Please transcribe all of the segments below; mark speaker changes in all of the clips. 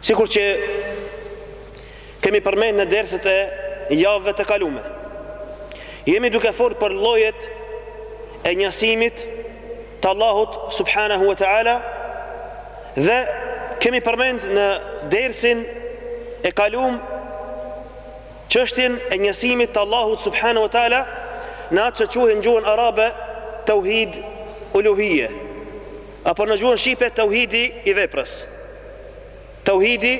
Speaker 1: Sikur që kemi përmend në derset e javëve të kalume, jemi duke folë për llojet e njësimit të Allahut subhanahu wa taala dhe kemi përmend në dersin e kalum çështjen e njësimit të Allahut subhanahu wa taala në atë që quhet në gjuhën arabe tauhid uluhije. Apo në gjuhën shqipe tauhidi i veprës. Tauhidi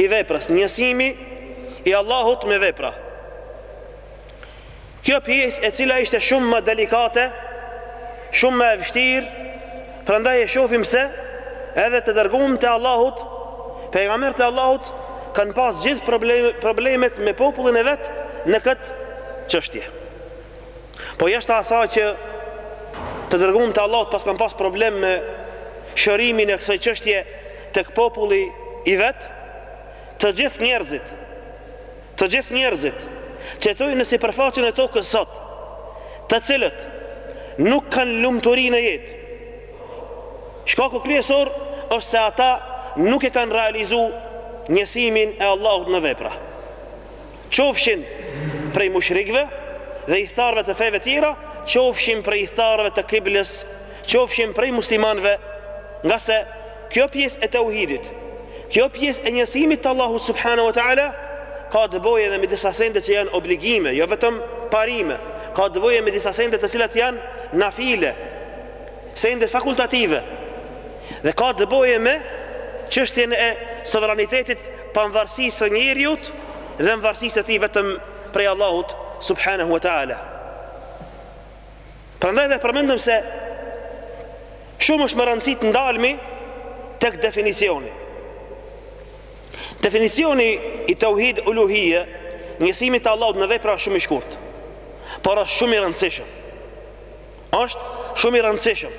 Speaker 1: i veprës, njësimi i Allahut me vepra. Kjo pjesë e cila ishte shumë më delikate, shumë më e vështirë, prandaj e shohim se edhe të dërgumt e Allahut, pejgamberët e Allahut kanë pas gjithë problemet me popullin e vet në këtë çështje. Po jashtë asaj që të dërgumt e Allahut pas kanë pas problem me shërimin e kësaj qështje tek populli i vet, të gjithë njerëzit, të gjithë njerëzit, që jetojnë në sipërfaqen e tokës sot, të cilët nuk kanë lumturi në jetë, shkaku kryesor është se ata nuk e kanë realizu njësimin e Allahut në vepra. qofshin prej mushrikëve dhe ithtarëve të feve tjera, qofshin prej ithtarëve të Kiblës, qofshin prej muslimanëve, ngase kjo pjesë e teuhidit, kjo pjesë e njësimit të Allahut subhanahu wa taala ka të bëjë edhe me disa sende që janë obligime, jo vetëm parime, ka të bëjë me disa sende të cilat janë nafile, sende fakultative dhe ka të bëjë me çështjen e sovranitetit pamvarësisë së njeriut dhe mvarësisë së tij vetëm prej Allahut subhanahu wa taala. Prandaj dhe përmendëm se shumë është me rëndësi të ndalmi tek definicioni. Definicioni i tauhid uluhije, njësimit të Allahut në vepra është shumë i shkurtë, por është shumë i rëndësishëm. Është shumë i rëndësishëm.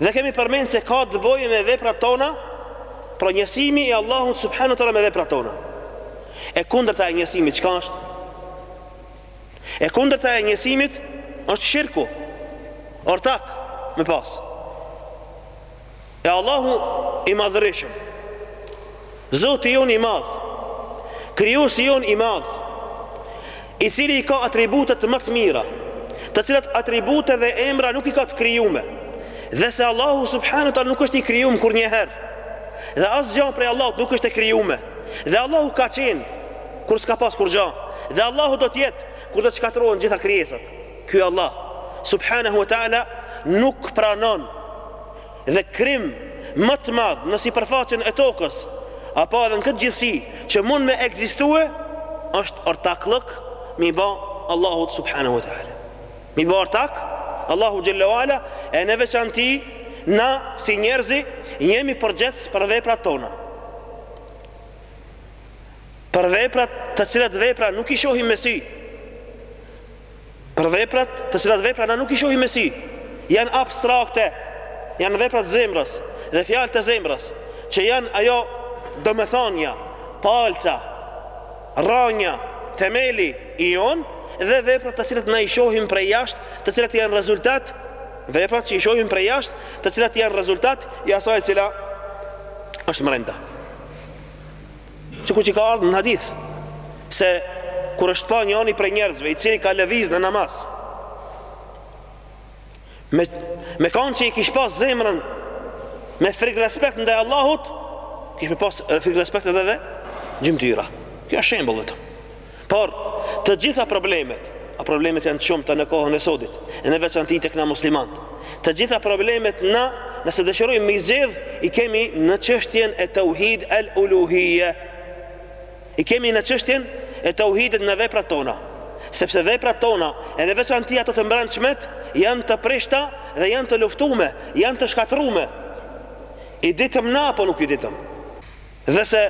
Speaker 1: Dhe kemi përmend se ka të bojë me veprat tona, pra njësimi i Allahut subhanahu wa taala me veprat tona. E kundërta e njësimit, qka është? E kundërta e njësimit, është shirku, ortak, me pas. E Allahu i madhërishëm Zoti jonë i madh Krijuesi jonë i madh I cili i ka atributet më të mira Të cilat atribute dhe emra nuk i ka të krijume Dhe se Allahu subhanahu wa taala nuk është i krijum kurrnjëherë Dhe asgja prej Allahut nuk është e krijume Dhe Allahu ka qenë Kur s'ka pas kurgja Dhe Allahu do të jetë Kur do të shkatërrohen gjitha krijesat Ky Allah, subhanehu wa ta'ala, nuk pranon dhe krim më të madh në sipërfaqen e tokës, apo edhe në këtë gjithësi që mund me ekzistue, është ortakllëk me i ba Allahut, subhanehu wa ta'ala. Me i ba ortak Allahut xhelle wa Ala, e në veçanti, na si njerëzi, jemi përgjegjës për veprat tona. Për veprat të cilat vepra nuk i shohim me sy, Për veprat, të cilat vepra na nuk i shohim me sy, janë abstrakte, janë vepra të zemrës dhe fjalë të zemrës, që janë ajo domethënia, palca, rranja, themeli i jonë dhe veprat të cilat na i shohim prej jashtë, të cilat janë rezultat, veprat që i shohim prej jashtë, të cilat janë rezultat i asaj e cila është mrenda. Sikur që ka ardh në hadith se kur është pa njani prej njerëzve i cili ka lëviz në namaz me me kanë që i kish pas zemrën me frikë respekt ndaj Allahut, kish me pas frikë respekt edhe në gjymtyra. Kjo është shembull vetëm. Por, të gjitha problemet, a problemet janë të shumta në kohën e sodit, e në veçanti tek na muslimantë. Të gjitha problemet na, nëse dëshirojmë me i zgjidh, i kemi në çështjen e tauhid el uluhije. I kemi në çështjen e tauhidit në veprat tona, sepse veprat tona, e në veçanti ato të mbrendshmet, janë të prishta dhe janë të luftume, janë të shkatërrume. I ditëm na apo nuk i ditëm? Dhe se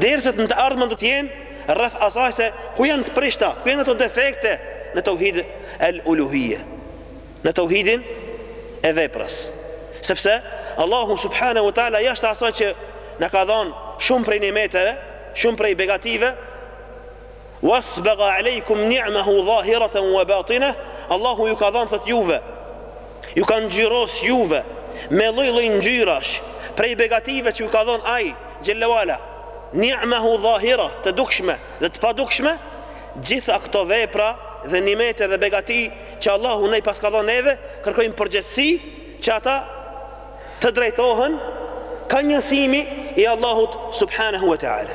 Speaker 1: derset në të ardhmen do të jenë rreth asaj se ku janë të prishta, ku janë ato defekte në tauhid al-uluhiyya, në tauhidin e veprës. Sepse Allahu subhanahu wa taala jashtë asaj që na ka dhan shumë prej nimeteve, shumë prej begative, Wasbagha alejkum ni'mahu zahiratan wa batinah, Allahu ju ka dhan thot juve, ju ka ngjyros juve me lloj-lloj ngjyrash prej begative që ju ka dhan Ai xhelle wala, ni'mahu zahira, të dukshme dhe të padukshme, gjitha këto vepra dhe nimete dhe begati që Allahu na i paska dhan neve, kërkojnë përgjegjësi që ata të drejtohen ka njësimi i Allahut subhanahu wa ta'ala.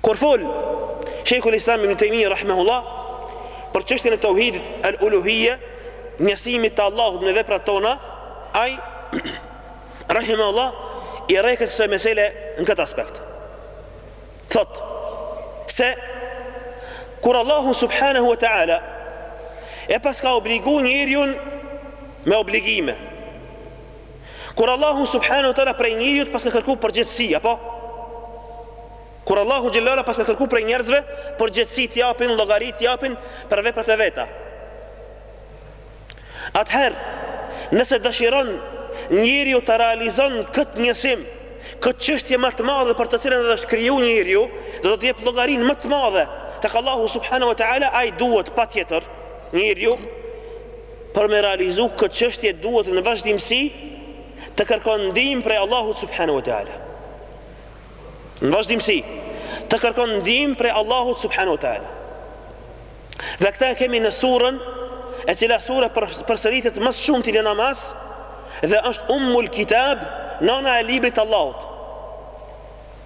Speaker 1: Kur fol Shejhul Islam Ibn Taymiyya rahimahullah për çështjen e tauhidit al-uluhiyya, njësimit të Allahut me veprat tona, ai rahimahullah i rreket kësaj mesele në këtë aspekt. Thot se kur Allahu subhanahu wa taala e paska obligu njeriun me obligime, Kur Allahu subhanahu wa taala prej njeriut paska kërku përgjegjësi, apo? Kur Allahu xhellala paska kërku prej njerëzve përgjegjësi të japin llogari të japin për veprat e veta. Atëherë, nëse dëshiron njeriu ta realizon këtë njësim, këtë çështje më të madhe për të cilën edhe është kriju njeriu dhe do të jep llogarinë më të madhe tek Allahu subhanahu wa taala, ai duhet patjetër njeriu Për me realizu këtë çështje duhet në vazhdimësi të kërkon ndihmë prej Allahut subhanahu wa taala. Në vazhdimësi të kërkon ndihmë prej Allahut subhanahu wa taala. Dhe këtë e kemi në surën e cila sure përsëritet më së shumti në namaz dhe është Ummul Kitab, nana e librit të Allahut.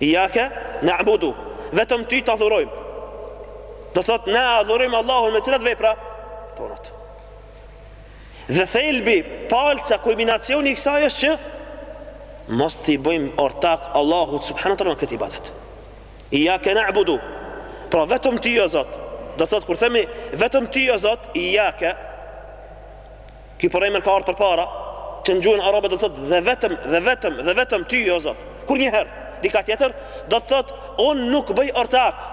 Speaker 1: Iyyake na'budu, vetëm ty të adhurojmë. Do të thotë ne adhurojmë Allahun me cilat vepra? Tonat. Dhe thelbi, palca, kulminacioni i kësaj është që mos t'i bëjmë ortak Allahut subhanahu teala në këtë ibadet. Iyyake na'budu. Pra vetëm ty o Zot. Do thot kur themi vetëm ty o Zot, iyyake Ky përemër ka ardhë përpara, që në gjuhën arabe do të thotë dhe vetëm, dhe vetëm, dhe vetëm Ty, o Zot. Kurrnjëherë, dikë tjetër, do të thotë unë nuk bëj ortak.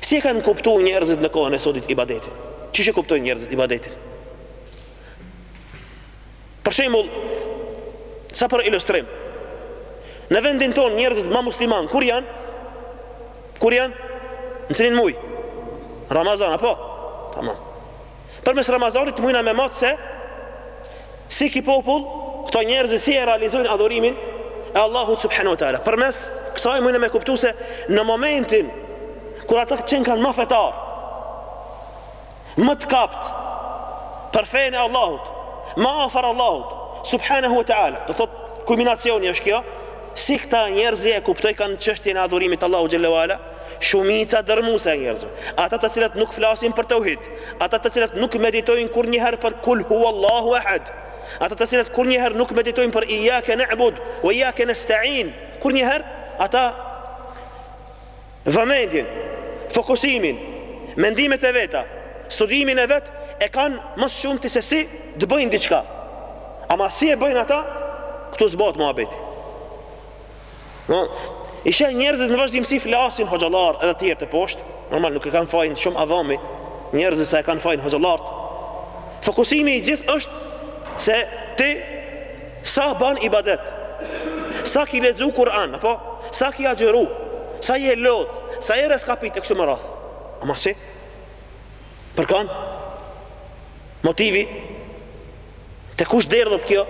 Speaker 1: Si e kanë kuptu njerëzit në kohën e sodit ibadetin? Qysh e kuptojnë njerëzit ibadetin? Për shembull, sa për ilustrim, në vendin tonë njerëzit ma muslimanë kur janë? Kur janë? Në cilin muaj? Ramazan apo? Tamam. Përmes Ramazanit mujna me matë se si ky popull këta njerëzit si e realizojnë adhurimin e Allahut subhanahu wa taala. Përmes kësaj mujna me kuptu se në momentin kur ata që janë ma fetarë Ma të kapt për fenë e Allahut, ma afër Allahut, subhanahu wa ta'ala, do thot kulminacioni është kjo, si këta njerëz e kuptojkan çështjen e adhurimit Allahu xhelle wa ala, shumica dërrmuese e njerëzve, ata të cilët nuk flasin për teuhid, ata të cilët nuk meditojnë kurrnjëherë për kul huwa Allahu ahad, ata të cilët kurrnjëherë nuk meditojnë për iyyake na'budu wa iyyake nesta'in, kurrnjëherë, ata Vëmendjen, fokusimin, mendimet e veta, studimin e vet e kanë më së shumti se si të bëjnë diçka. Ama si e bëjnë atë, këtu s'bohet muhabeti. Do, i sheh njerëzit në vazhdimësi flasin hoxhallart edhe të tjerët e poshtë, normal nuk e kanë fajin shumë avami, njerëzit sa e kanë fajin hoxhallart. Fokusimi i gjithë është se ti Sa ban ibadet, sa ki lexu Kur'an, apo sa ki agjëru, sa je lodh, sa je rraskapit e kështu me radhë. Ama si? Për kan? Motivi? Te kush derdhet kjo?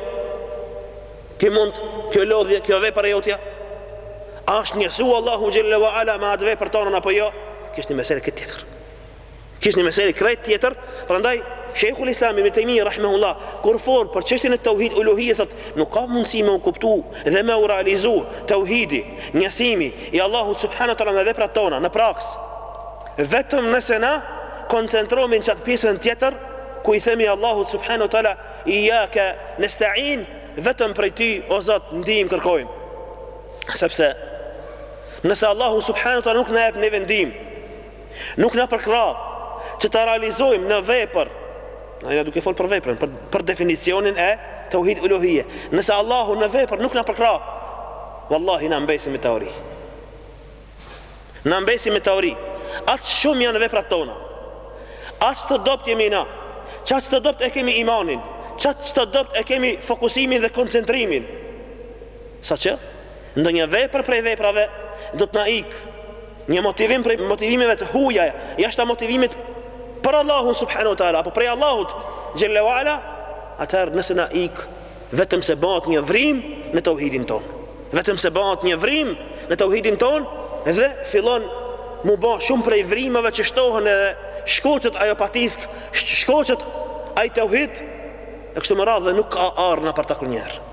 Speaker 1: Ky mund, kjo lodhje, kjo vepër e jotja? A është njësu Allahu xhella wala me atë vepër tonën apo jo? Kjo është një mesele krejt tjetër. Kjo është një mesele krejt tjetër, prandaj Sheikhul Islam Ibn Taymiyyah rahimahullah kur fol për çështjen e tauhid uluhiyya thot, nuk ka mundësi me u kuptu dhe me u realizu tauhidi, njësimi i Allahut subhanahu taala me veprat tona në praks. Vetëm nëse na koncentrohemi në qat pjesën tjetër ku i themi Allahut subhanahu taala iyyaka nasta'in, vetëm prej ty o Zot ndihmë kërkojmë. Sepse nëse Allahu subhanahu taala nuk na jep neve ndihmë Nuk na përkrah që ta realizojmë në vepër, na ja duke fol për veprën, për, për definicionin e tauhid uluhije. Nëse Allahu në vepër nuk na përkrah, vallahi na mbesim me teori. Na mbesim me teori. Aq shumë janë veprat tona. Aq të dobt jemi na. Qaq të dobt e kemi imanin, qaq të dobt e kemi fokusimin dhe koncentrimin. Saqë ndonjë vepër prej veprave do të na ikë Një motivim prej motivimeve të huaja, jashtë motivimit për Allahun subhanahu wa taala apo prej Allahut xhella wala, atëherë nëse na ik vetëm se bahet një vrimë në tauhidin tonë. Vetëm se bahet një vrimë në tauhidin tonë dhe fillon m'u ba shumë prej vrimave që shtohen edhe shkoqet ajo patisk, shkoqet ai tauhid, e kështu me radhë dhe nuk ka arna për ta kurrnjëherë.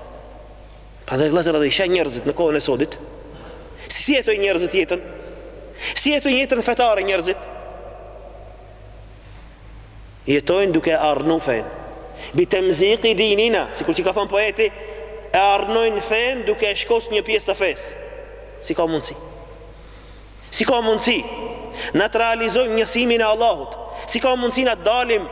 Speaker 1: Prandaj vëllezër edhe i sheh njerëzit në kohën e sodit, si si jetojnë njerëzit jetën, si jetojnë jetën fetare njerëzit, jetojnë duke e arnu fenë, bitemziki dinina, sikur që ka thanë poeti, e arnojnë fenë duke e shkoq një pjesë të fesë, si ka mundësi. Si ka mundësi na të realizojmë njësimin e Allahut? Si ka mundësi na të dalim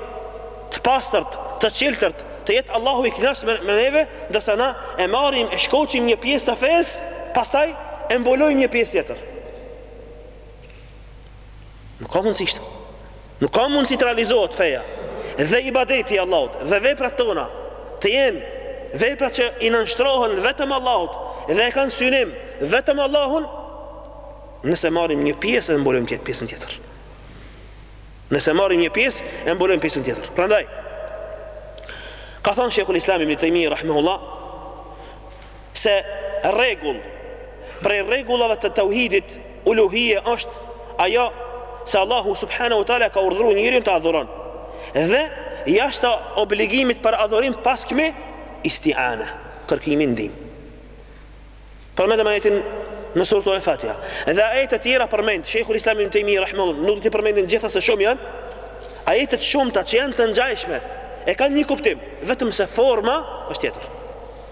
Speaker 1: të pastërt, të çiltërt, të jetë Allahu i kënaq me, me neve, ndërsa na e marrim e shkoqim një pjesë të fesë, pastaj e mbulojmë një pjesë tjetër. Nuk ka mundësi kështu. Nuk ka mundësi të realizohet feja dhe ibadeti i Allahut dhe veprat tona të jenë vepra që i nënshtrohen vetëm Allahut dhe e kanë synim vetëm Allahun nëse marrim një pjesë e mbulojmë pjesën tjetër. Nëse marrim një pjesë e mbulojmë pjesën tjetër. Prandaj ka thanë Sheikhul Islam Ibn Taymiyyah rahimahullah se rregull prej rregullave të tauhidit uluhije është ajo se Allahu subhanahu wa taala ka urdhëruar njeriun të adhuron dhe ia ashtë obligimi për adhurim pas kemi isti'ana kërkimin ndihmë Përmendëm ajetin në suretul Fatiha Dhe ajet e tjera përmend Shejhul Islam Ibnu Tejmije rahimehullah Nuk do t'i përmendim t'gjitha se shumë janë Ajetet shumta që janë të ngjashme E kanë një kuptim Vetëm se forma është tjetër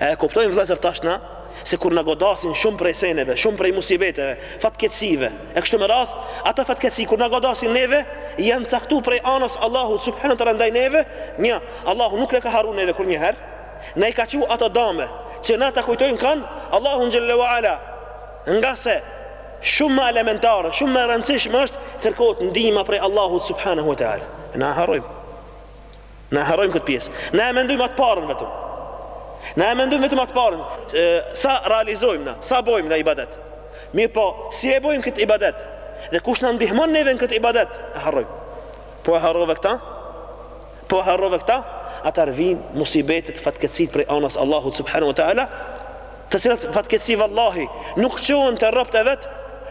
Speaker 1: A e kuptojmë vëllezër tash na se kur na godasin shumë prej seneve, shumë prej musibeteve, fatkeqësive e kështu me radhë, ata fatkeqësi kur na godasin neve janë caktu prej anës Allahut subhanahu teala ndaj neve, një, Allahu nuk na ka harru neve kurrnjëherë, na i ka çu ato dame që na ta kujtojmë kan Allahun xhelle ue ala. Ngase shumë më elementare, shumë më e rëndësishme është kërkohet ndihma prej Allahut subhanahu teala. Na e harrojmë. Na e harrojmë këtë pjesë. Na e mendojmë atë parën vetëm. Na e mendojmë vetëm atë parën. Sa realizojmë na, sa bojmë na ibadet. Mirëpo, si e bojmë këtë ibadet? Dhe kush na ndihmon neve në këtë ibadet? E harrojmë. Po e harrove këta? Po e harrove këta? At'herë vijnë musibetet fatkeqësitë prej anës Allahut subhanahu wa taala. të cilat fatkeqësi vallahi nuk çohen te robt e vet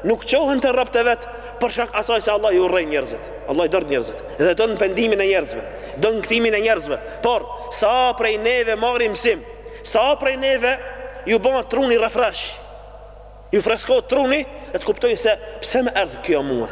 Speaker 1: nuk çohen te robt e vet për shkak asaj se Allahu i urren njerëzit Allahu i don njerëzit dhe don pendimin e njerëzve don kthimin e njerëzve por sa prej neve marrim mësim sa prej neve ju bën truni refresh ju freskohet truni dhe të kuptojnë se pse më erdh kjo mua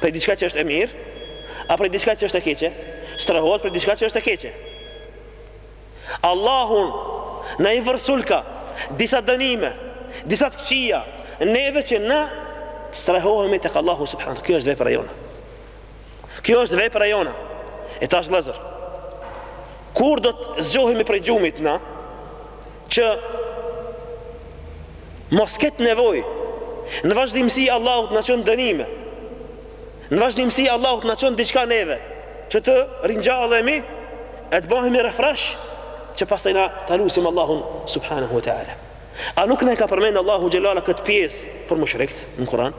Speaker 1: Prej diçka që është e mirë, a prej diçka që është e keqe? Strehohet prej diçka që është e keqe. Allahu na i vërsulka disa dënime, disa të këqija, neve që na strehohemi tek Allahu subhanahu teala. Kjo është vepra jona. Kjo është vepra jona. E tash vëllezër, kur do të zgjohemi prej gjumit na, që mos ketë nevojë në vazhdimësi Allahu t'na çon dënime në vazhdimësi Allahu t'na çon diçka neve që të ringjallemi e të bëhemi refresh që pastaj na ta lusim Allahun subhanahu wa taala a nuk na ka përmend Allahu xhelle ue ala këtë pjesë për mushrikt në Kur'an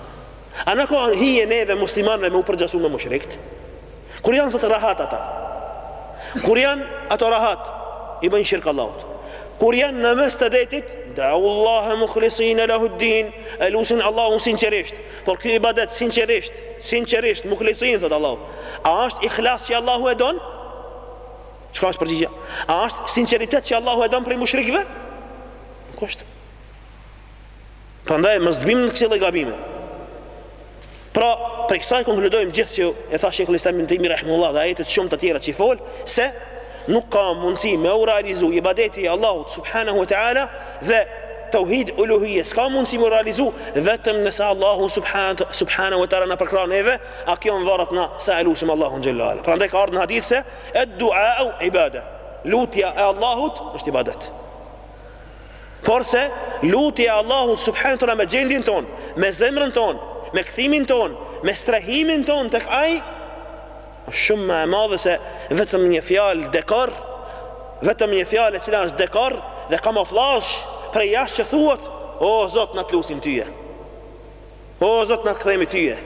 Speaker 1: a na ka hije neve muslimanëve me u përgjasu me mushrikt Kur janë thotë rahat ata. Kur janë ato rahat i bëjnë shirk Allahut. Kur janë në mes të detit, da'ullaha mukhlisin lahu ad-din, e lusin Allahun sinqerisht. Por ky ibadet sinqerisht, sinqerisht mukhlisin thotë Allahu. A është ikhlas që Allahu e don? Çka është përgjigja? A është sinqeritet që Allahu e don prej mushrikëve? Nuk është. Prandaj mos të bimë në kësi lloj gabime. Pra, prej kësaj konkludojmë gjithë atë që e tha Sheikhul Islam Ibn Taymi rahimullah dhe ajetet shumë të tjera që i fol se nuk ka mundësi me u realizu ibadeti i Allahut subhanahu wa taala dhe tauhid uluhiyya s'ka mundësi me u realizu vetëm nëse Allahu subhanahu subhanahu wa taala na përkrah neve a kjo varet na sa e lusim Allahun xhalla wa ala prandaj ka ardhur në hadith se ad-du'a huwa ibada lutja e Allahut është ibadet Porse, lutja e Allahut subhanu tëala me gjendjen tonë, me zemrën tonë, me kthimin tonë, me strehimin tonë tek ai, është shumë me e madhe se vetëm një fjalë dekor, vetëm një fjalë e cila është dekor dhe kamuflazh prej jashtë që thuat, o Zot na të lusim tyje, o Zot na të kthemi tyje.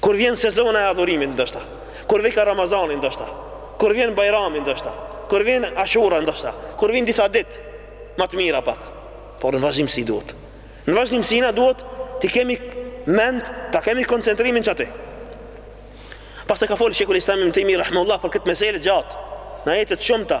Speaker 1: Kur vjen sezona e adhurimit ndoshta, kur vika Ramazani ndoshta, kur vjen Bajrami ndoshta, kur vjen Ashura ndoshta, kur vijnë disa ditë ma të mira pak. Por në vazhdimësi duhet. Në vazhdimësi na duhet t'i kemi mend, ta kemi koncentrimin qaty. Pastaj ka folë Shejhul Islam Ibn Tejmije, Rahimahullah, për këtë mesele gjatë, në ajetet e shumta,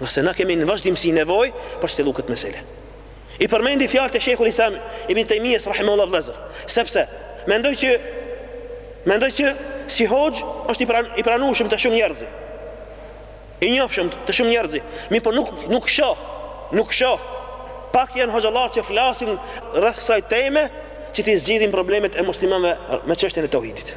Speaker 1: Ngase na kemi në vazhdimësi nevojë për të shtelluar këtë mesele. I përmendi fjalët e Sheikhul Islam Ibn Taymiyyah rahimahullahu vëllazër, sepse mendoj që mendoj që si hoxhë është i pran, i pranueshëm te shumë njerëzi. I njofshëm te shumë njerëzi, mi po nuk nuk shoh, nuk shoh. Pak janë hoxhallarët që flasin rreth kësaj teme që t'i zgjidhin problemet e muslimanëve me çështjen e tauhidit.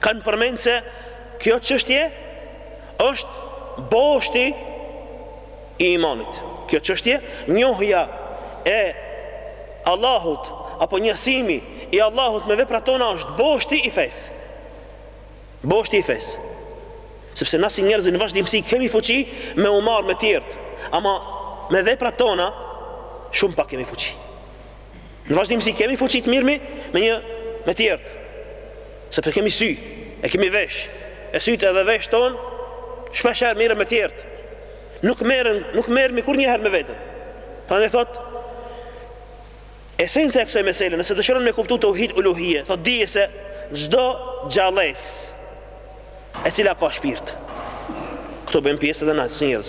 Speaker 1: kanë përmend se kjo çështje është boshti i imanit. Kjo çështje, njohja e Allahut apo njësimi i Allahut me veprat tona është boshti i fesë. Boshti i fesë. Sepse na si njerëz në vazhdimsi kemi fuqi me u marr me tjerët, ama me veprat tona shumë pak kemi fuqi. Në vazhdimësi kemi fuqi të mirmi me një me tjerët. Sepse kemi sy, e kemi vesh. E sytë edhe veshët tonë shpeshherë mirren me tjerët. Nuk merren, nuk merrmi kurrnjëherë me veten. Prandaj thotë esenca e kësaj mesele, nëse dëshiron me kuptu tauhid uluhie, thotë dije se çdo gjallesë e cila ka shpirt. Këtu bëjmë pjesë edhe na si njerëz.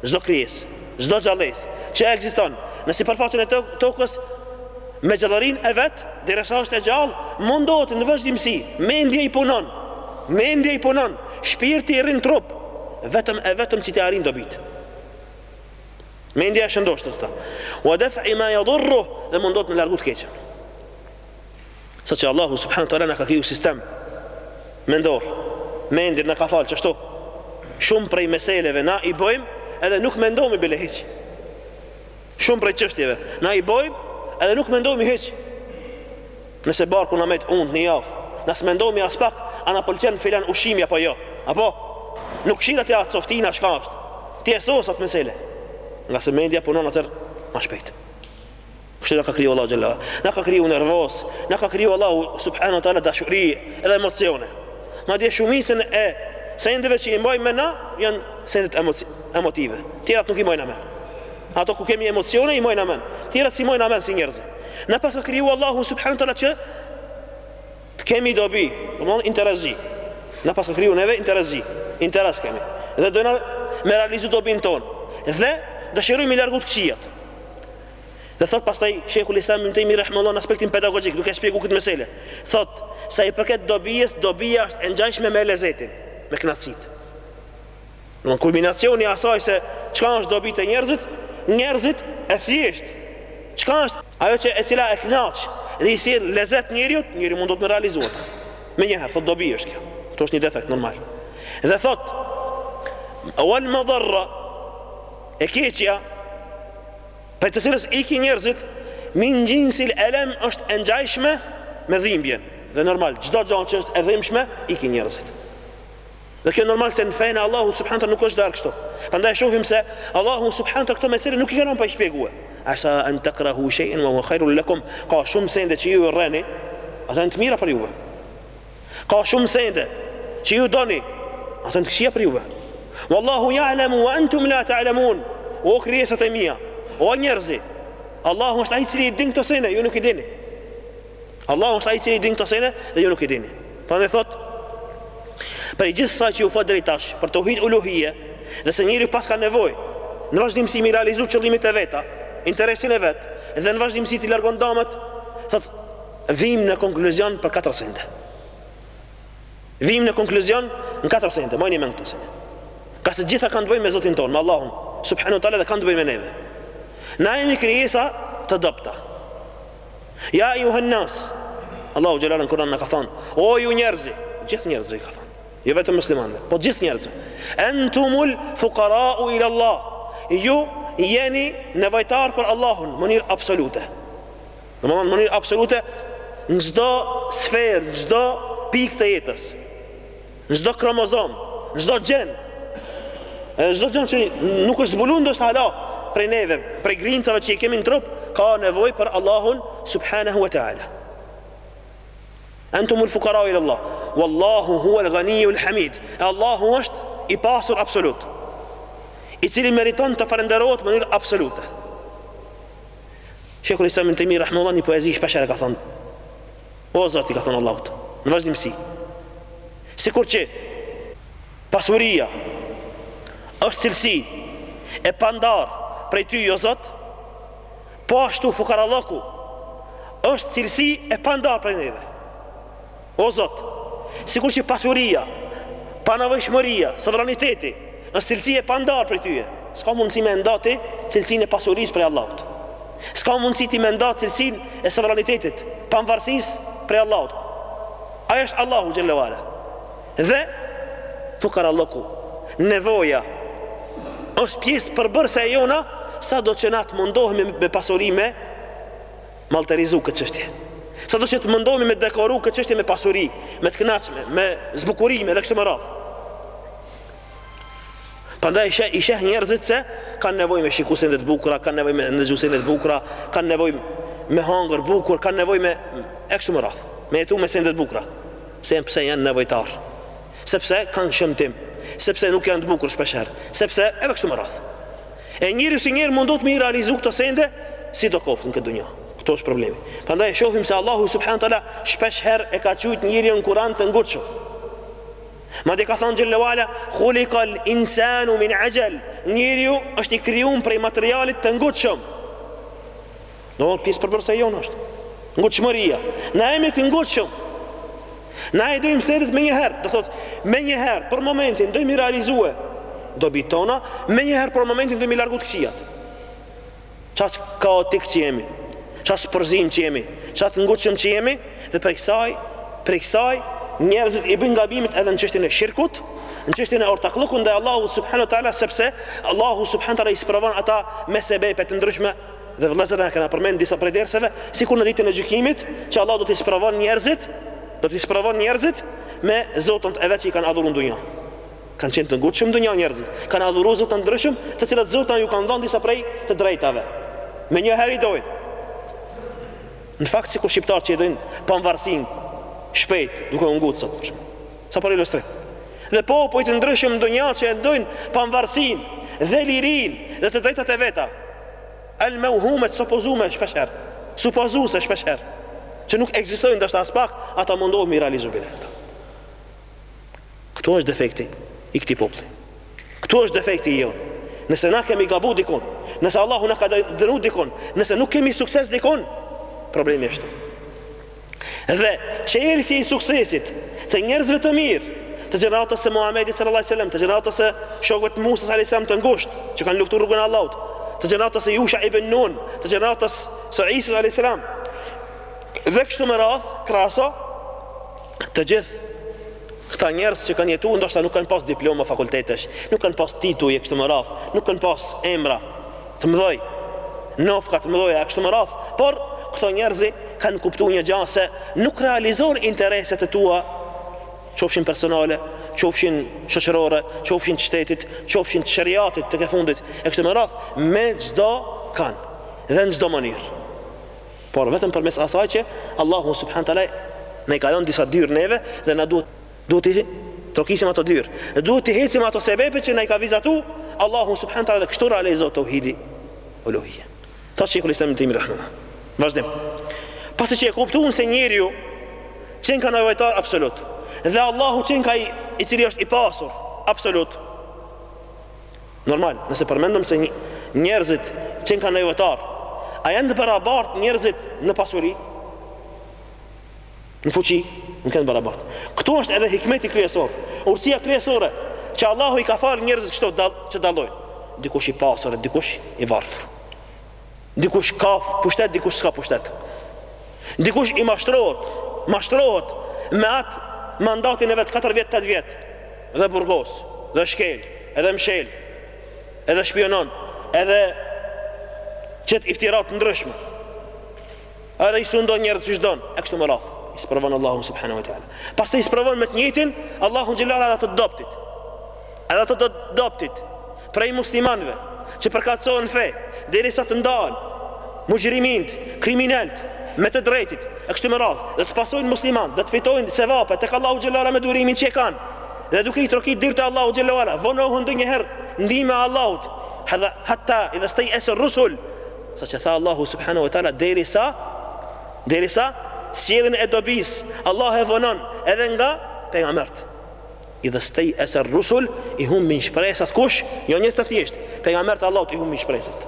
Speaker 1: Çdo krijesë, çdo gjallesë që ekziston në sipërfaqen e Tokës me gjallërinë e vet, derisa është e gjallë, mundohet në vazhdimësi, mendja i punon, mendja i punon, shpirti i rrin në trup, vetëm e vetëm që t'i arrijë dobitë. Mendja e shëndoshë, thotë. Wa daf'i ma yadurruh, dhe mundohet me largu të keqen. Saqë Allahu subhanahu wa taala na ka kriju sistem mendor, mendjen na ka falë qashtu. Shumë prej meseleve na i bojmë edhe nuk mendomi bile hiç. Shumë prej çështjeve na i bojmë edhe nuk mendomi hiç. Nëse barku na met untë ni javë, na s'mendomi as pak, a na pëlqen filan ushqimi apo jo. Apo nuk shijon ti atë softina çka është. U sos ajo mesele. Ngase mendja punon atëherë ma shpejtë. Kështu na ka kriju Allahu xhalla. Na ka kriju nervozë, na ka kriju Allahu subhanahu wa taala dashuri edhe emocione. Madje shumicën e sendeve që i mbajmë men na janë sendet emotive. Tjerat nuk i mbajna men. Ato ku kemi emocione i mbajna men. Tjerat s'i mbajna men si njerëz. Na paska kriju Allahu subhanahu wa taala që të kemi dobi, domethënë interesxhi. Na paska kriju neve interesxhi. Interes kemi. Dhe dojna me realizu dobinë tonë. Dhe dëshirojmë me i largu të kqijat. Dhe thotë pastaj Shejhul Islam Ibn Taymi rahimahullah në aspektin pedagogjik, duke shpjeguar këtë mesele, thotë, sa i përket dobijes, dobija është e ngjajshme me lezetin, me kënaqësitë. Kulminacioni i asaj se çka është dobi te njerëzit, njerëzit e thjeshtë. Çka është ajo që e cila e kënaq dhe i sjell lezet njeriut, njeriu mundohet me realizu atë. Menjëherë thotë dobi është kjo. Këtu është një defekt normal. Dhe thotë wal madarra e keqja prej të cilës ikin njerëzit, min jinsil elem është e ngjajshme me dhimbjen. Dhe normal, çdo gjë që është e dhimbshme, ikin njerëzit. Dhe kjo normal se në fenë e Allahut subhanahu taala nuk është dar kështu. Prandaj shohim se Allahu subhanahu taala këto mesele nuk i ka lon pa i shpjegu. Asa an takrahu shay'an wa huwa khairul lakum. Ka shumë sende që ju i urreni, ato janë të mira për juve. Ka shumë sende që ju doni, ato janë të këqija për juve. Wallahu ya'lamu wa antum la ta'lamun. O krijesat e mia, o njerëzi, Allahu është ai i cili i din këto sende, ju nuk i dini. Allahu është ai i cili i din këto sende dhe ju nuk i dini. Prandaj thotë prej gjithë asaj që u fol deri tash për teuhid uluhije Dhe se njeriu paska nevojë në vazhdimësi m'i realizu qëllimet e veta interesin e vet Dhe në vazhdimësi t'i largon damet. Thotë Vijmë në konkluzion për katër sende. Vijmë në konkluzion në katër sende, mbani mend këto sende. Ngase të gjitha kanë të bëjnë me Zotin tonë, me Allahun, subhanahu wa taala dhe kanë të bëjnë me neve. Na jemi krijesa të dobta. Ja ejuhen nas, Allahu xhalla në Kuran na ka thanë, o ju njerëzi, gjithë njerëzve i ka thanë, jo vetëm muslimanve, po gjithë njerëzve, entumul fukarau ila Allah, ju jeni nevojtarë për Allahun, në mënyrë absolute, Domethënë, në mënyrë absolute, në çdo sferë, në çdo pikë të jetës, në çdo kromozom, në çdo gjen, në çdo gjen që nuk është zbulu ndoshta hala prej neve, prej grimcave që i kemi në trup, ka nevojë për Allahun subhanahu wa taala. Antumul fuqara ila Allah, wallahu huwal ghaniyul hamid. Allahu është i pasur absolut, i cili meriton të falënderohet në mënyrë absolute. Shejhul Islam Ibn Taymija rahimahullah një poezi shpesh herë e ka thënë, O Zot i ka thënë Allahut, në vazhdimësi. Sikur që pasuria është cilësi e pandar prej ty o Zot, po ashtu fukaralloku është cilësi e pandar prej neve. O Zot, sikur që pasuria, panevojshmëria, sovraniteti, është cilësi e pandarë prej teje, s'ka mundësi me nda ti cilësin e pasuris prej Allahut. S'ka mundësi ti me nda cilësin e sovranitetit, panvarsis prej Allahut. Ai është Allahu xhel wala. Dhe, fukaralloku, nevoja, është pjesë përbërse e jona, sa do që na të mundohemi me pasuri me, malterizu këtë çështje. Sado që të mundomi me dekoru këtë çështje me pasuri, me të kënaqshme, me zbukurime dhe kështu me radhë. Prandaj i sheh, i sheh njerëzit se kanë nevojë me shiku sende të bukura, kanë nevojë me ndëgju sende të bukura, kanë nevojë me hangër bukur, kanë nevojë me e kështu me radhë. Me jetu me sende të bukura. Sepse janë nevojtar. Sepse kanë shëmtim, sepse nuk janë të bukur shpesh herë, sepse edhe kështu me radhë. E njeriu si njeri s'mun dot me i realizu këto sende, si do koftë në këtë dunja. Këtu është problemi. Prandaj e shohim se Allahu subhanahu taala shpesh herë e ka qujt njeriun në Kur'an të ngutshëm. Madje ka thënë xhel wala, "Khuliqal insanu min ajal." Njeriu është i krijuar prej materialit të ngutshëm. Domthon pjesë përbërëse e jona është. Ngutshmëria. Na jemi të ngutshëm. Na e dojmë sendet me njëherë. Do thot, me njëherë, për momentin, dojmë i realizue. Dobitë tona, me njëherë, për momentin, dojmë i largu të këqijat. Qaq kaotik që jemi, qaq përzim që jemi, qaq të ngutshëm që jemi, dhe prej kësaj, prej kësaj, njerëzit i bëjnë gabimet edhe në çështjen e shirkut, në çështjen e ortakllokut ndaj Allahut subhanahu wa taala sepse Allahu subhanahu wa taala i sprovon ata me sebepe të ndryshme dhe vëllezër e kena përmend disa prej derseve, sikur në ditën e gjykimit, që Allah do t'i sprovon njerëzit, do t'i sprovon njerëzit me zotat e vet që i kanë adhuru në dunja. Kan qenë të ngutshëm në dunja njerëzit, kanë adhuru zota të ndryshëm, të cilët zota ju kanë dhënë disa prej të drejtave. Me një herë i dojnë. Në fakt sikur shqiptarët që i dojnë pamvarësinë shpejt, duke u ngutë sot. Sa për ilustrim. Dhe popujt e ndryshëm ndonjëherë që e dojnë pavarësinë dhe lirinë dhe të drejtat e veta. El mauhume të supozume shpesh herë. Supozuese shpesh herë. Që nuk ekzistojnë ndoshta as pak, ata mundohen me i realizu bile këta. Këtu është defekti i këtij populli. Këtu është defekti i jon. Nëse na kemi gabu dikun, nëse Allahu na ka dënu dikun, nëse nuk kemi sukses dikun, problemi është. Dhe, çelësi i suksesit, të njerëzve të mirë, të gjeneratës së Muhamedit sallallahu alaihi wasallam, të gjeneratës së shokëve të Musës alaihi salam të ngushtë, që kanë luftu në rrugën e Allahut, të gjeneratës së Yusha ibn Nun, të gjeneratës së Isas alaihi salam. Dhe kështu me radhë, krahaso të gjithë këta njerëz që kanë jetu ndoshta nuk kanë pas diploma fakultetesh, nuk kanë pas tituj e kështu me radhë, nuk kanë pas emra, Të mëdhenj, nofka të mëdhaja e kështu me radhë, por këto njerëz e kanë kuptu një gja se nuk realizohen interesat e tua, qofshin personale, qofshin shoqërore, qofshin të shtetit, qofshin të sheriatit tek e fundit e kështu me radhë, me çdo kan dhe në çdo mënyrë. Por vetëm përmes asaj që Allahu subhanahu teala na i ka lënë disa dyer neve dhe na duhet Duhet t'i trokisim ato dyer e duhet t'i ecim ato sebepe që na i ka vizatu Allahu subhanahu wa taala dhe kështu realizohet tauhidi uluhia. Thotë Sheikhul Islam Ibn Taymiyyah rahimahullah. Vazhdim. Pasi që e kuptuam se njeriu qenka nevojtar absolut dhe Allahu qenka ai, i cili është i pasur absolut. Normal, nëse përmendëm se njerëzit qenkan nevojtarë, a janë të barabartë njerëzit në pasuri? në fuqi, me kenë t'barabartë. Këtu është edhe hikmeti kryesor, urtësia kryesore që Allahu i ka falë njerëzit qëtu dal, që dallojnë. Dikush i pasur e dikush i varfër. Dikush ka pushtet, dikush s'ka pushtet. Dikush i mashtrohet, mashtrohet me atë mandatin e vet 4 vjet, 8 vjet, dhe burgos, dhe shkel, edhe mshel, edhe shpionon, edhe qet iftira të ndryshme. Edhe i sundon njerëzit siç don, e kështu me radhë. I sprovon Allahu subhanahu wa taala. Pastaj i sprovon me të njëjtin Allahu xhelle ve ala edhe të dobëtit. Edhe të dobëtit prej muslimanëve që përkatësohen në fe, derisa të ndahen muxhrimint, kriminelt, me të drejtit, e kështu me radhë, dhe të pastrohen muslimanët, dhe të fitojnë sevape tek Allahu xhelle ve ala me durimin që e kanë, dhe duke i trokit dyert e Allahut xhelle ve ala, vonohet ndonjëherë ndihma e Allahut, hatta idhestej'eser rusul, Saqë tha Allahu subhanahu wa taala derisa derisa sjelljen e dobisë Allahu e vonon edhe nga pejgambert. Idha stay'asa ar-rusul i humbin shpresat kush? Jo njerëz të thjeshtë, pejgambert e Allahut i humbin shpresat.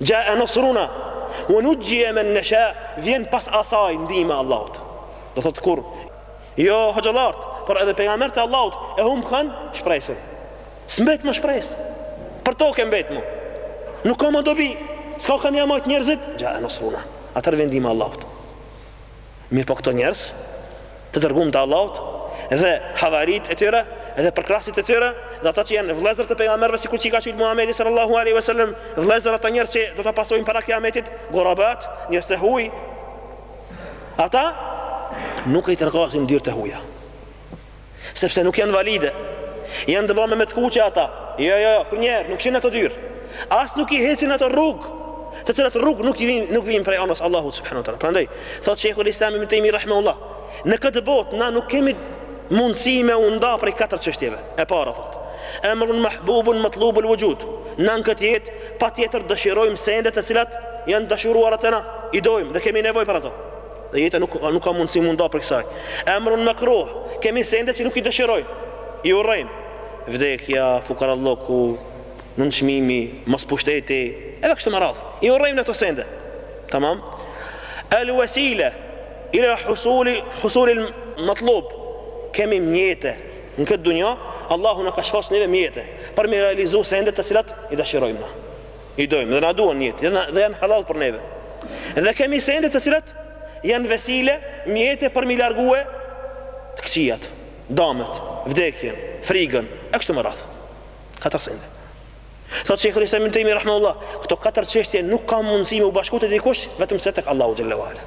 Speaker 1: Ja'ahum nasruna wa nujjiya man nasha vjen pas asaj ndihma e Allahut. Do të thotë kur Jo hoxhalart, por edhe pejgamberët e Allahut e humkan shpresën. S'mbet ma shpresë. Për tokë mbet më. Nuk ka ma dobi. S'ka kah me ja majt njerëzit, xhaehum nasruna. Atëherë vjen ndihma e Allahut. Mirëpo këta njerëz të dërgumt të Allahut dhe havarit e tyre dhe përkrahësit e tyre dhe ata që janë vëllezër të pejgamberëve sikur që i ka qujt Muhamedi sallallahu alaihi wasallam vëllezër ata njerëz që do ta pasojnë para kiametit gurabat njerëz të huaj Ata nuk i tërkasin dyrt të huja Sepse nuk janë valide Janë të bame me të kuqe ata Jo, jo, jo, kurrnjëherë, nuk i shohin ato dyer As nuk i hecin ato rrugë Të cilat rrugë nuk i vin, nuk vin prej anës Allahut subhanehu ue teala Prandaj, thot shejhul islam Ibn Tejmije rahimehullah Në këtë botë, na nuk kemi mundësi me u nda prej katër qështjeve E para, thot Emrun mahbubun matlubul vuxhud Na në këtë jetë Patjetër dëshirojmë sende të cilat janë të dëshiruara te na, i dojmë dhe kemi nevoj për ato. Dhe jeta nuk, nuk ka mundësi m'u nda prej kësaj. Emrun mekruh, kemi sende që nuk i dëshirojmë, i urrejmë. Vdekja, fukarallëku, nënçmimi, mos pushteti, edhe kështu me radhë. I urrejmë na kto sende. Tamam? El wesile, ila husuli, husuli l-matlub, kemi mjete, Në këtë dunja, Allahu na ka shfaqë neve mjete për m'i realizu sende të cilat i dashirojmë na. I dojmë dhe na duhen mjet dhe, dhe janë halal për neve. Dhe kemi sende të cilat janë vesile, mjete për m'i largue të këqijat, damet, vdekjen, frigën, e kështu me radhë. Katër sende. Thotë Shejhul Islam Ibn Tejmije rahimehullah, këto katër çështje nuk ka mundësi me u bashku te dikush, vetëm se tek Allahu xhele ue ala.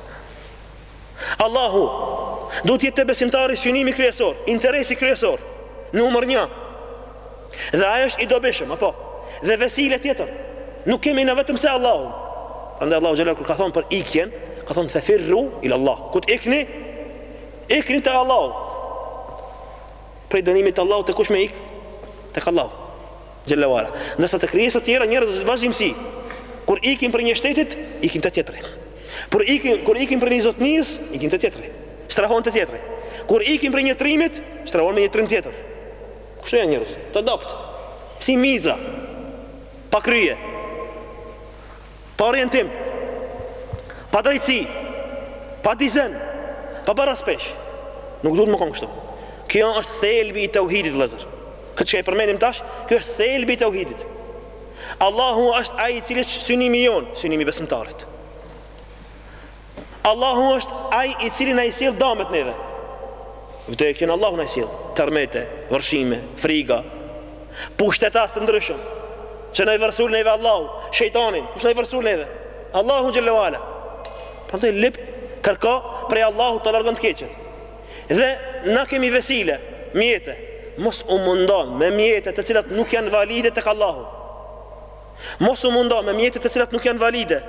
Speaker 1: Allahu duhet të jetë te besimtari synimi kryesor, interesi kryesor, numër 1. Dhe ai është i dobishëm, apo? Dhe vesile tjetër. Nuk kemi na vetëm se Allahu. Prandaj Allahu xhele ue ala kur ka thonë për ikjen, ka thonë fefirru ila Allah. Kur të ikni, ikni te Allahu. Prej dënimit të Allahut te kush me ik? Tek Allahu. Xhele ue ala. Ndërsa te krijesat tjera njerëzit në vazhdimësi kur ikin prej një shtetit, ikin te tjetri. Kur ikin kur ikin prej një zotnisë, ikin te tjetri. Strehohen te tjetri. Kur ikin prej një trimit, strehohen me një trim tjetër. Kështu janë njerëzit, të dobët. Si miza pa krye. pa orientim, pa drejtësi, pa dizen, pa baraspeshë. Nuk duhet me konë kështu. Kjo është thelbi i teuhidit, vllezër. Këtë që e përmendëm tash, kjo është thelbi i teuhidit. Allahu është ai i cili është synimi jonë, synimi i besimtarit. Allahu është ai i cili na i sjell damet neve. Vdekjen Allahu na i sjell, tërmete, vërshime, friga, pushtetas të ndryshëm. Që na i vërsul neve Allahu, shejtanin, kush na i vërsul neve? Allahu xhelle ue ala. Prandaj lip kërko prej Allahu ta largon të keqen. Dhe na kemi vesile, mjete, mos u mundo me mjete të cilat nuk janë valide tek Allahu. Mos u mundo me mjete të cilat nuk janë valide,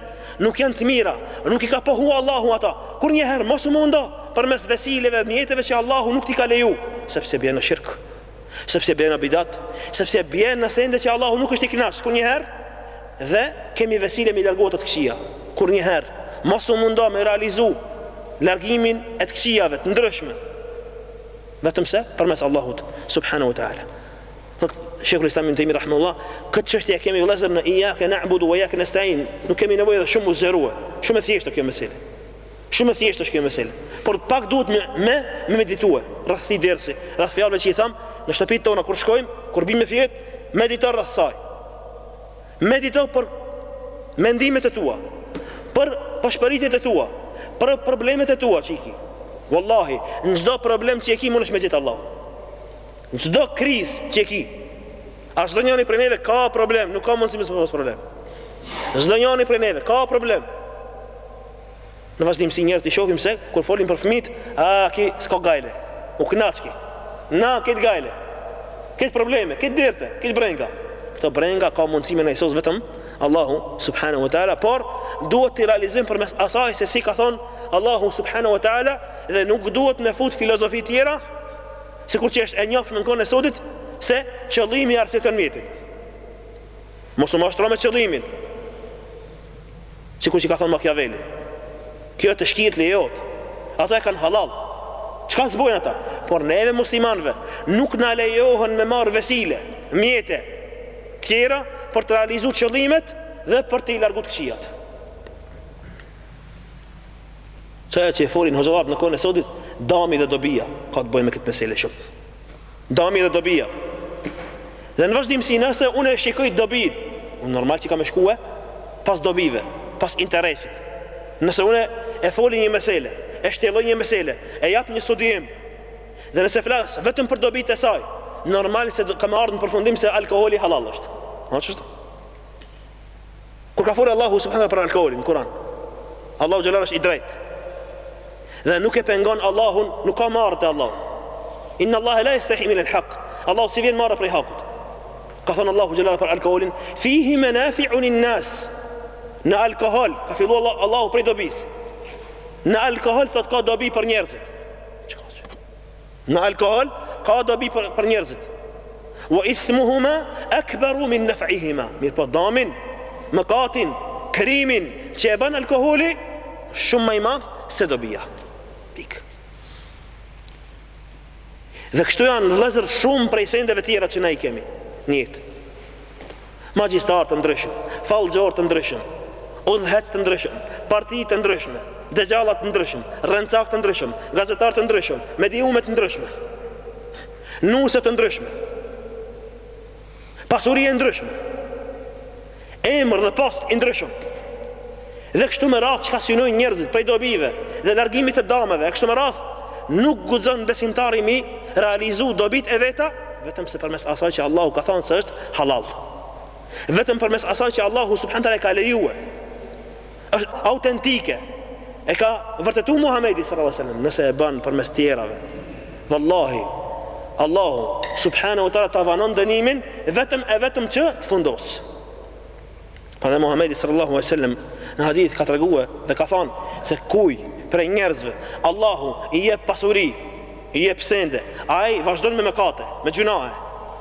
Speaker 1: nuk janë të mira, nuk i ka pohu Allahu ata. Kurrnjëherë mos u mundo përmes vesileve, mjeteve që Allahu nuk t'i ka leju, sepse bie në shirk, sepse bie në bidat, sepse bie në sende që Allahu nuk është i kënaqur kurrnjëherë dhe kemi vesile me i largu ato të këqija. Kurrnjëherë mos u mundo me realizu largimin e të këqijave të ndryshme, vetëm se përmes Allahut subhanahu wa taala. Thotë Shejhu Islam Ibn Tejmije rahimahullah, këtë çështje e kemi vëllezër në Iyake na'budu wa iyake nesta'in, nuk kemi nevojë edhe shumë me u zgjerue. Shumë e thjeshtë kjo meselë. Shumë e thjeshtë është kjo meselë, por pak duhet me me, me meditue rreth këtij dersi, rreth fjalëve që i tham në shtëpitë tona kur shkojmë, kur bim me fjet, medito rreth saj. Medito për mendimet e tua, për pashpëritjet e tua, për problemet e tua që i ki. Wallahi, në çdo problem që e ki mundesh me gjet Allahun. Çdo kriz që ki, a çdo njëri prej neve ka problem, nuk ka mundësi mos me pas problem. Çdo njëri prej neve ka problem. Në vazhdim si njerëz i shohim se kur folim për fëmit, aq s'ka gajle. U knaçki. Na ket gajle. Ket probleme, ket derte, ket brenga. Këto brenga ka mundësi me na i sos vetëm Allahu subhanahu wa taala, por duhet t'i realizojmë përmes asaj se si ka thon Allahu subhanahu wa taala dhe nuk duhet me fut filozofi tjera Sikur që është e njoftme në kohën e sotit se qëllimi arsyeton mjetin. Mos u mashtro me qëllimin. Sikur që ka thon Machiavelli. Kjo te shkijet lejohet. Ata e kanë halal. Çka s'bojnë ata? Por neve muslimanëve nuk na lejohen me marr vesile, mjete tjera për të realizu qëllimet dhe për t'i largu t'këqijat. Qaja që e folin hoxhallarët në kohën e sotit, dami dhe dobija, ka të bëjë me këtë meselë shumë. Dami dhe dobija. Dhe në vazhdimësi, nëse unë e shikoj dobit, unë normal që kam me shkue pas dobive, pas interesit. Nëse unë e foli një meselë, e shtjelloj një meselë, e jap një studim, dhe nëse flas vetëm për dobit e saj, normal se kam me ardh në përfundim se alkooli halal është. A është. Kur ka folur Allahu subhanahu për alkoolin në Kur'an. Allahu xhallahu është i drejtë. Dhe nuk e pengon Allahun, nuk ka marre te Allahu. Inna Allaha la yastahi min al-haq. Allahu s'i vjen marre prej hakut. Ka thënë Allahu xhallahu për alkoolin, fihi manafi'un lin-nas. Në alkool ka filluar Allahu, Allahu prej dobisë. Në alkool thotë ka dobi për njerëzit. Në alkool ka dobi për njerëzit. Wa ithmuhuma akbaru min naf'ihima. Mirpo damin, mëkatin, krimin që e bën alkooli shumë më i madh se dobia. Pik. Dhe kështu janë vëllezër shumë prej sendeve tjera që na i kemi. Njëjtë. magjistarë të ndryshëm, fallxhorë të ndryshëm, udhëheqës të ndryshëm, parti të ndryshme, dexhalla të ndryshëm, rrencakë të ndryshëm, gazetarë të ndryshëm, mediume të ndryshme, nuse të ndryshme, pasuri e ndryshme, emër dhe post i ndryshëm. Dhe kështu me radhë çka synojnë njerëzit prej dobive dhe largimit të dëmeve e kështu me radhë, nuk guxon besimtari m'i realizu dobitë e veta vetëm se përmes asaj që Allahu ka thënë se është halal. Vetëm përmes asaj që Allahu subhanahu taala ka lejuar. Është autentike. E ka vërtetuar Muhamedi sallallahu alaihi wasallam, nëse e bën përmes tjerave. Wallahi, Allahu subhanahu taala ta vanon dënimin vetëm e vetëm që të fundos. Prandaj Muhamedi sallallahu alaihi wasallam në hadith ka treguar dhe ka thënë se kuj prej njerëzve Allahu i jep pasuri, i jep sende, ai vazhdon me mëkate, me gjynahe.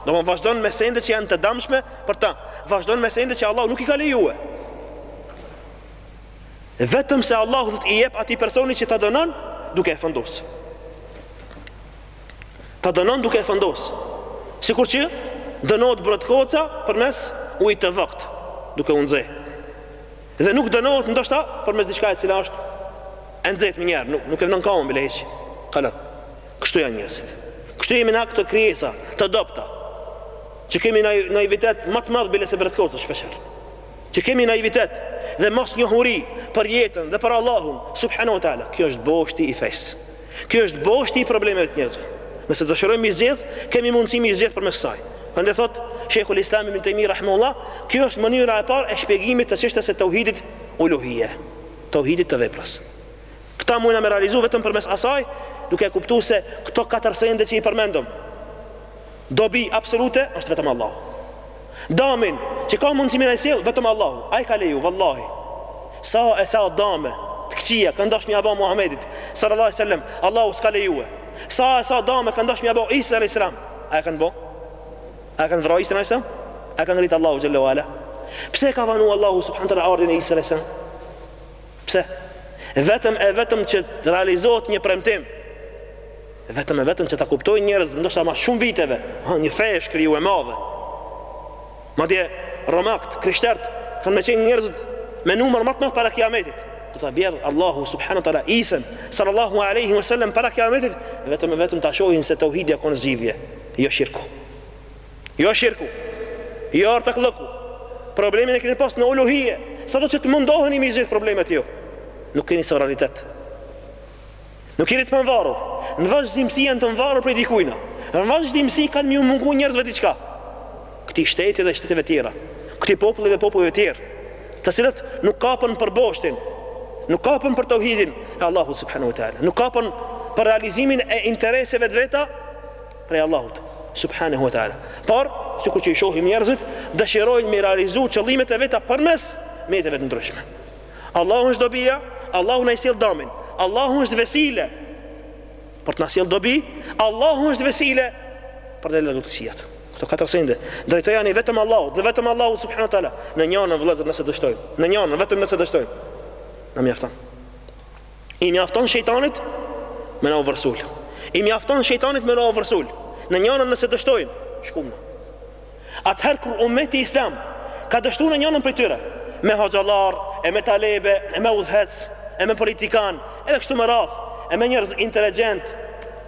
Speaker 1: Domthon vazhdon me sende që janë të dëmshme për ta. Vazhdon me sende që Allahu nuk i ka lejuar. Vetëm se Allahu do t'i jep atij personi që ta dënon duke e fundosur. Ta dënon duke e fundos Sikur që dënohet bretkoca përmes ujit të vokët Duke u nxe Dhe nuk dënohet ndoshta përmes diçka e cila është E nxehtë menjëherë nuk, nuk e vëndon kamën bile hiç Kalon Kështu janë njerëzit Kështu jemi na këto krijesa të dobëta Që kemi naivitet më të madh bile se bretkoca shpeshherë Që kemi naivitet dhe mosnjohuri për jetën dhe për Allahun Subhanahu wa ta'ala Kjo është boshti i fesë Kjo është boshti i problemeve të njerëzve. Nëse dëshirojmë m'i zgjedh, kemi mundësi m'i zgjedh përmes saj. Prandaj thotë Sheikhul Islam Ibn Taymi rahimahullah, kjo është mënyra e parë e shpjegimit të çështjes së tauhidit uluhije, tauhidit të veprës. Këta mujna me realizu vetëm përmes asaj, duke e kuptuar se këto katër sende që i përmendëm, Dobi absolute asht vetëm Allahu. Damin që ka mundësi me na e sjell vetëm Allahu. A i ka leju vallahi. Sa e sa dame të këqija kanë dashur mja bë Muhamedit sallallahu alaihi wasallam, Allahu s'ka lejue. Sa e sa dame kanë dashur mja bë Isa alaihi salam, a ia kanë bo? A e kanë vra Isa alaihi salam. A e ka ngrit Allahu xhelle wa ala. Pse ka vanu Allahu subhanahu wa taala ardhin e Isa alaihi salam? Pse? Vetëm e vetëm që të realizohet një premtim. Vetëm e vetëm që ta kuptojnë njerëz, ndoshta ma shumë viteve, ha një fe u kriju e madhe. Madje romakt, krishtert, kanë me qenë njerëzit me numër ma të madh para kiametit. Do ta bjerë Allahu subhanahu taala Isa sallallahu alaihi wasallam para kiametit, vetëm e vetëm ta shohin se tauhidi u kon zgjidhje, jo shirku. Jo shirku, jo ortakllëku, problemin e keni pas në uluhije, sa do që të mundoheni me i zgjidh problemet, jo, nuk keni sovranitet. Nuk jeni të mvarur, në vazhdimësi janë të mvarur prej dikujna, në vazhdimësi kanë me u mungu njerëzve diçka, këti shteti dhe shteteve tjera, këti populli dhe popujve tjerë, të cilët nuk kapën për boshtin, nuk kapën për tauhidin e Allahut subhanahu wa ta'ala, nuk kapën për realizimin e intereseve të veta, prej Allahut, Subhanehu wa Ta'ala. Por, sikur që i shohim njerëzit, dëshirojnë me i realizu qëllimet e veta përmes mjeteve të ndryshme. Allahu është dobia, Allahu na i sjell damin. Allahu është vesile për të na sjell dobi, Allahu është vesile për t'i largu t'kqijat. Këto katër sende drejtojani vetëm Allahut dhe vetëm Allahut subhanahu wa taala. Në njanën vëllezër nëse dështojmë, në njanën vetëm nëse dështojmë. Na mjafton. I mjafton shejtanit me na u vërsul. I mjafton shejtanit me na u vërsul. Në njanën nëse dështojmë, shkum. Atëherë kur ummeti islam ka dështu në njanën prej tyre, me hoxhallar, e me talebe, e me udhëheqës, e me politikan, edhe kështu me radh, e me njerëz inteligjent,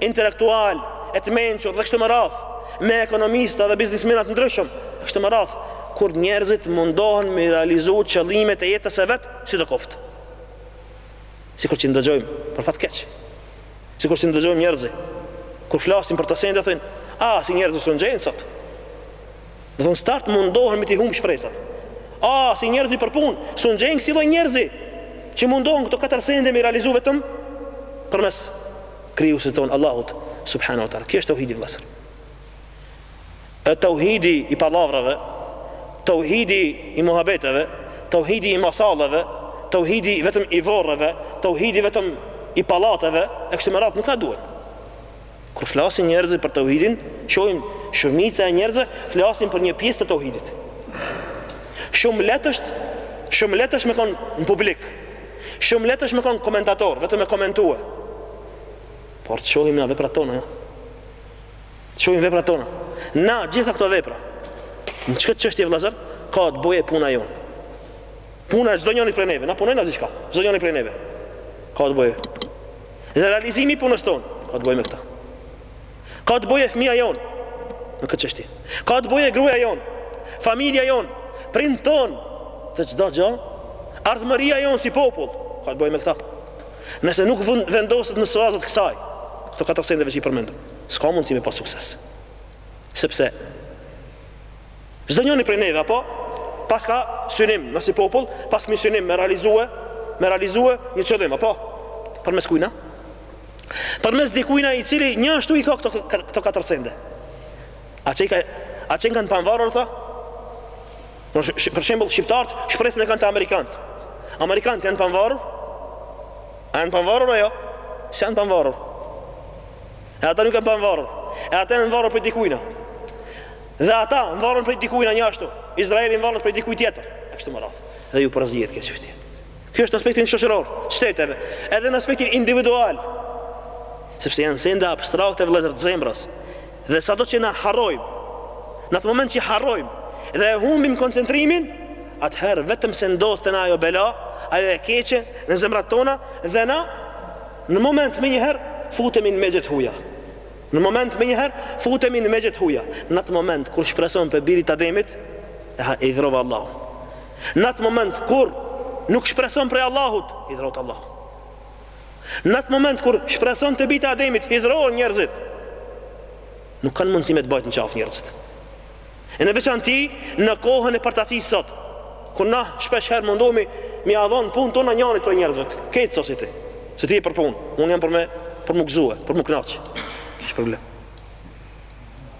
Speaker 1: intelektual, e të mençur, edhe kështu me radh, me ekonomista dhe biznismena të ndryshëm, kështu me radh, kur njerëzit mundohen me i realizu qëllimet e jetës së vet, sido koftë. Sikur që ndëgjojmë, për fat keq. Sikur që ndëgjojmë njerëzit, kur flasim për këto sende thojn, "Asi njerëzi s'un gjen sot?" Dhe n'start mundohen me t'i humb shpresat. Asi njerëzi për punë, s'un gjen ksi lloj njerëzi që mundohen këto katër sende me i realizu vetëm përmes krijuesit ton Allahut subhanahu wa taala. Kjo është tauhidi vëllazër. Tauhidi i pallavrave, Tauhidi i muhabeteve, Tauhidi i masalleve, Tauhidi vetëm i vorreve, Tauhidi vetëm i pallateve e kështu me radhë nuk na duhet. Kur flasim njerëzit për Tauhidin, shohim shumica e njerëzve flasin për një pjesë të Tauhidit. Shumë lehtë është, shumë lehtë asht me kon publik. Shumë lehtë asht me kon komentator, vetëm me komentue. Por të shohim në veprat tona, Të shohim veprat tona. Na gjitha këto vepra. Në çka çështje vëllazër? Ka të bëjë puna jonë. Puna e çdo njëri prej neve, na punojna diçka. Çdo njëri prej neve. Ka të bëjë. Dhe realizimi i punës tonë ka të bëjë me këtë. Ka të bëjë fëmia jonë në këtë çështje. Ka të bëjë gruaja jonë, familja jonë, prindt tonë dhe çdo gjë, ardhmëria jonë si popull ka të bëjë me këtë. Nëse nuk vendoset në suaza të kësaj, këto katër sendeve që i përmendëm. s'ka mundësi me pas sukses. Sepse çdo njëri prej neve apo pas ka synim ne si popull, pas një synim me realizue, me realizue një qëllim apo përmes kujna? Përmes dikujna i cili njashtu i ka këto këto katër sende. A çe ka a çe kanë panvarur këta? Për shembull shqiptarët shpresin e kanë te amerikanët. Amerikanët janë panvarur? A janë panvarur a jo? Si janë panvarur? E ata nuk janë panvarur. E ata janë nvarur prej dikujna. Dhe ata nvaren prej dikujna njashtu. Izraeli nvaret prej dikujt tjetër. E kështu me radhë. Dhe ju përzihet kjo çështje. Kjo është në aspektin shoqëror, shteteve. Edhe në aspektin individual. Sepse janë sende abstrakte vëllezër të zemrës. Dhe sa do që na harrojmë. Në atë moment që harrojmë. Dhe e humbim koncentrimin. Atëherë vetëm se ndodh te na ajo bela. Ajo e keqe në zemrat tona. Dhe na Në moment menjëherë futemi në megje të huja. Në moment menjëherë futemi në megje të huja. Në atë moment kur shpreson prej birit të Ademit, hidhrohet Allahu. Në atë moment kur nuk shpreson prej Allahut, hidhrohet Allahu. Në atë moment kur shpreson te bijtë e Ademit, hidhrohen njerëzit. Nuk kanë mundësi me të bajt në qafë njerëzit. e në veçanti në kohën e përtacisë sot, kur na shpesh herë mundohemi me ia dhënë punët tona njërit prej njerëzve, këtë sose ti, se ti je për punë, unë jam për me, për m'u gëzue, për m'u knaq, ky është problem.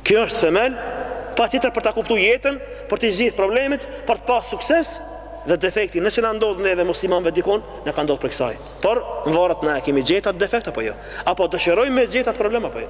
Speaker 1: Kjo është themel, pa tjetër për ta kuptu jetën, për t'i zgjidh problemet, për të pas sukses, dhe defekti, nëse na ndodh neve muslimanëve dikun, na ka ndodhur prej kësaj. Por varet na e kemi gjet atë defekt apo jo? Apo dëshirojmë me gjet atë problem apo jo?